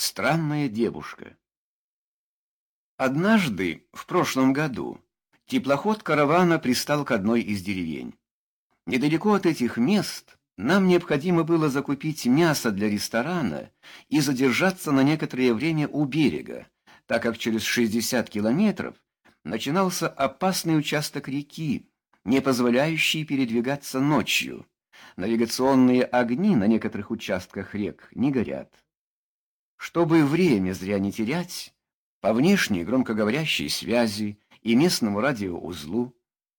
Странная девушка. Однажды, в прошлом году, теплоход каравана пристал к одной из деревень. Недалеко от этих мест нам необходимо было закупить мясо для ресторана и задержаться на некоторое время у берега, так как через 60 километров начинался опасный участок реки, не позволяющий передвигаться ночью. Навигационные огни на некоторых участках рек не горят. Чтобы время зря не терять, по внешней громкоговорящей связи и местному радиоузлу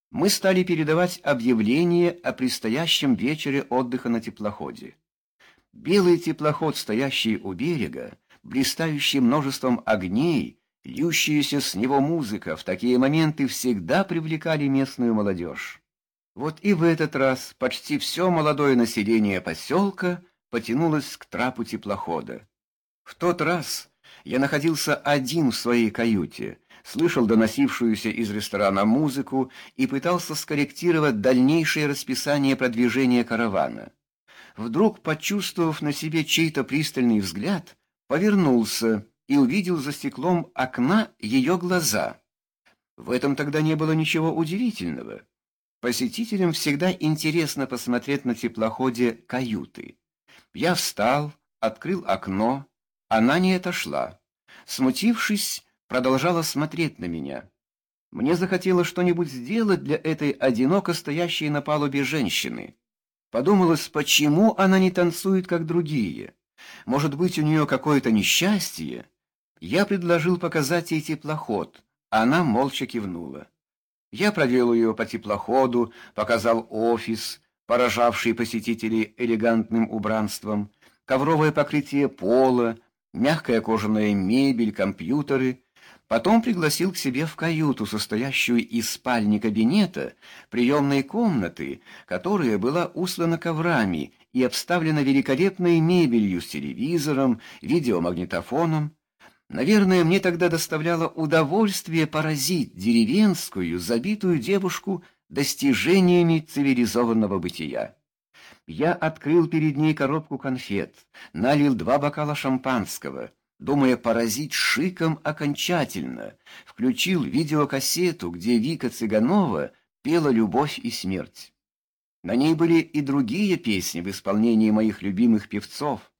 мы стали передавать объявление о предстоящем вечере отдыха на теплоходе. Белый теплоход, стоящий у берега, блистающий множеством огней, льющаяся с него музыка, в такие моменты всегда привлекали местную молодежь. Вот и в этот раз почти все молодое население поселка потянулось к трапу теплохода. В тот раз я находился один в своей каюте, слышал доносившуюся из ресторана музыку и пытался скорректировать дальнейшее расписание продвижения каравана. Вдруг, почувствовав на себе чей-то пристальный взгляд, повернулся и увидел за стеклом окна ее глаза. В этом тогда не было ничего удивительного. Посетителям всегда интересно посмотреть на теплоходе каюты. Я встал, открыл окно, она не отошла. Смутившись, продолжала смотреть на меня. Мне захотелось что-нибудь сделать для этой одиноко стоящей на палубе женщины. Подумалось, почему она не танцует, как другие. Может быть, у нее какое-то несчастье? Я предложил показать ей теплоход. Она молча кивнула. Я провел ее по теплоходу, показал офис, поражавший посетителей элегантным убранством, ковровое покрытие пола, мягкая кожаная мебель, компьютеры. Потом пригласил к себе в каюту, состоящую из спальни кабинета, приемной комнаты, которая была услана коврами и обставлена великолепной мебелью с телевизором, видеомагнитофоном. Наверное, мне тогда доставляло удовольствие поразить деревенскую, забитую девушку достижениями цивилизованного бытия. Я открыл перед ней коробку конфет, налил два бокала шампанского, думая поразить шиком окончательно, включил видеокассету, где Вика Цыганова пела «Любовь и смерть». На ней были и другие песни в исполнении моих любимых певцов.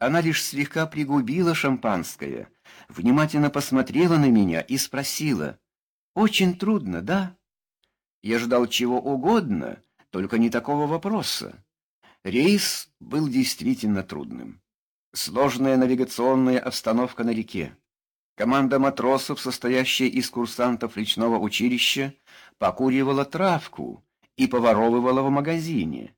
Она лишь слегка пригубила шампанское, внимательно посмотрела на меня и спросила, «Очень трудно, да?» Я ждал чего угодно, только не такого вопроса. Рейс был действительно трудным. Сложная навигационная обстановка на реке. Команда матросов, состоящая из курсантов личного училища, покуривала травку и поворовывала в магазине.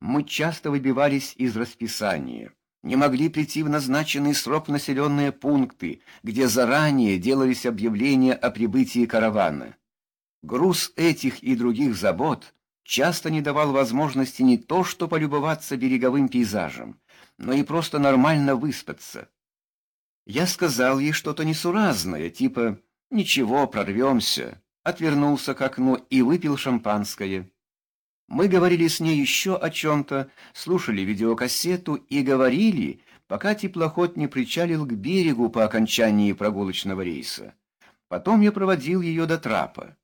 Мы часто выбивались из расписания, не могли прийти в назначенный срок в населенные пункты, где заранее делались объявления о прибытии каравана. Груз этих и других забот часто не давал возможности не то что полюбоваться береговым пейзажем, но и просто нормально выспаться. Я сказал ей что-то несуразное, типа «Ничего, прорвемся», отвернулся к окну и выпил шампанское. Мы говорили с ней еще о чем-то, слушали видеокассету и говорили, пока теплоход не причалил к берегу по окончании прогулочного рейса. Потом я проводил ее до трапа.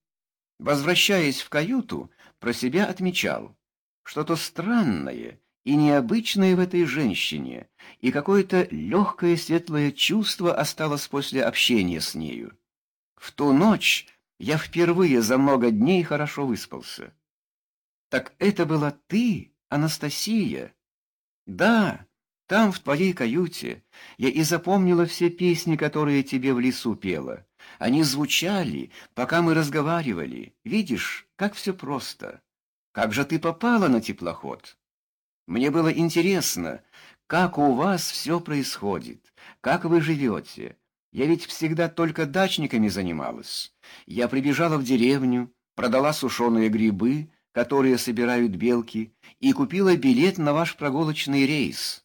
Возвращаясь в каюту, про себя отмечал, что-то странное и необычное в этой женщине, и какое-то легкое светлое чувство осталось после общения с нею. В ту ночь я впервые за много дней хорошо выспался. Так это была ты, Анастасия? Да, там, в твоей каюте, я и запомнила все песни, которые тебе в лесу пела. Они звучали, пока мы разговаривали. Видишь, как все просто. Как же ты попала на теплоход? Мне было интересно, как у вас все происходит, как вы живете. Я ведь всегда только дачниками занималась. Я прибежала в деревню, продала сушеные грибы, которые собирают белки, и купила билет на ваш прогулочный рейс.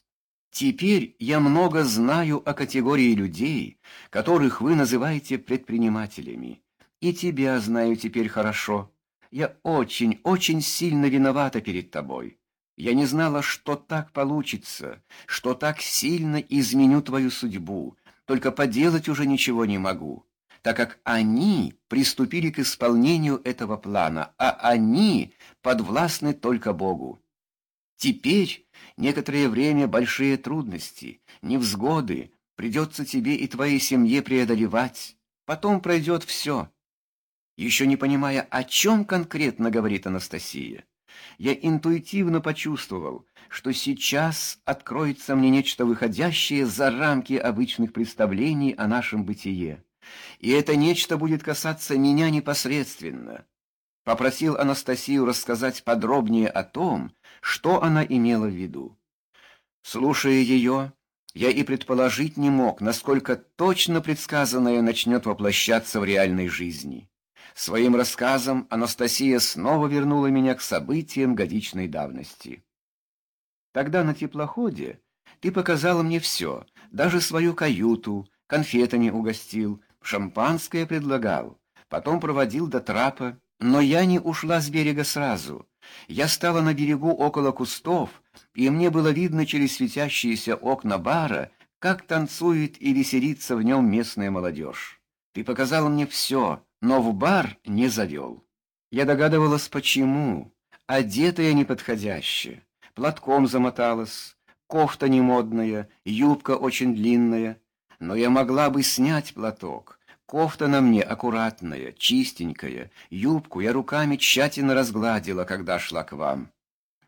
Теперь я много знаю о категории людей, которых вы называете предпринимателями. И тебя знаю теперь хорошо. Я очень, очень сильно виновата перед тобой. Я не знала, что так получится, что так сильно изменю твою судьбу, только поделать уже ничего не могу, так как они приступили к исполнению этого плана, а они подвластны только Богу. Теперь некоторое время большие трудности, невзгоды придется тебе и твоей семье преодолевать, потом пройдет все. Еще не понимая, о чем конкретно говорит Анастасия, я интуитивно почувствовал, что сейчас откроется мне нечто выходящее за рамки обычных представлений о нашем бытие. И это нечто будет касаться меня непосредственно. Попросил Анастасию рассказать подробнее о том, что она имела в виду. Слушая ее, я и предположить не мог, насколько точно предсказанное начнет воплощаться в реальной жизни. Своим рассказом Анастасия снова вернула меня к событиям годичной давности. Тогда на теплоходе ты показала мне все, даже свою каюту, конфетами угостил, шампанское предлагал, потом проводил до трапа, но я не ушла с берега сразу. Я стала на берегу около кустов, и мне было видно через светящиеся окна бара, как танцует и веселится в нем местная молодежь. Ты показала мне все, но в бар не завел. Я догадывалась, почему. Одетая неподходяще, платком замоталась, кофта немодная, юбка очень длинная. Но я могла бы снять платок. Кофта на мне аккуратная, чистенькая, юбку я руками тщательно разгладила, когда шла к вам.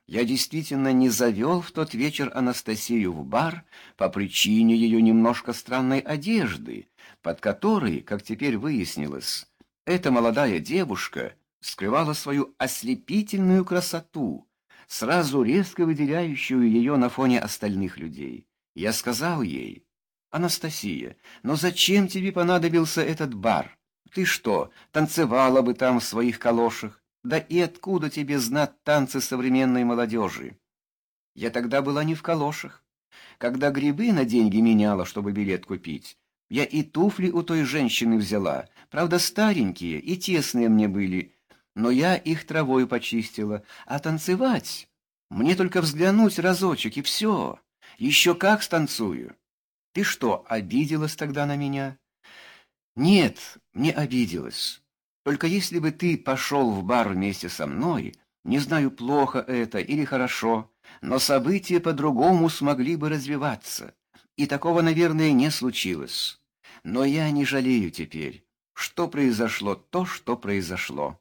Я действительно не завел в тот вечер Анастасию в бар по причине ее немножко странной одежды, под которой, как теперь выяснилось, эта молодая девушка скрывала свою ослепительную красоту, сразу резко выделяющую ее на фоне остальных людей. Я сказал ей, «Анастасия, но зачем тебе понадобился этот бар? Ты что, танцевала бы там в своих калошах? Да и откуда тебе знать танцы современной молодежи?» Я тогда была не в калошах. Когда грибы на деньги меняла, чтобы билет купить, я и туфли у той женщины взяла, правда, старенькие и тесные мне были, но я их травой почистила, а танцевать... Мне только взглянуть разочек, и все. Еще как станцую. Ты что, обиделась тогда на меня? Нет, не обиделась. Только если бы ты пошел в бар вместе со мной, не знаю, плохо это или хорошо, но события по-другому смогли бы развиваться. И такого, наверное, не случилось. Но я не жалею теперь, что произошло то, что произошло.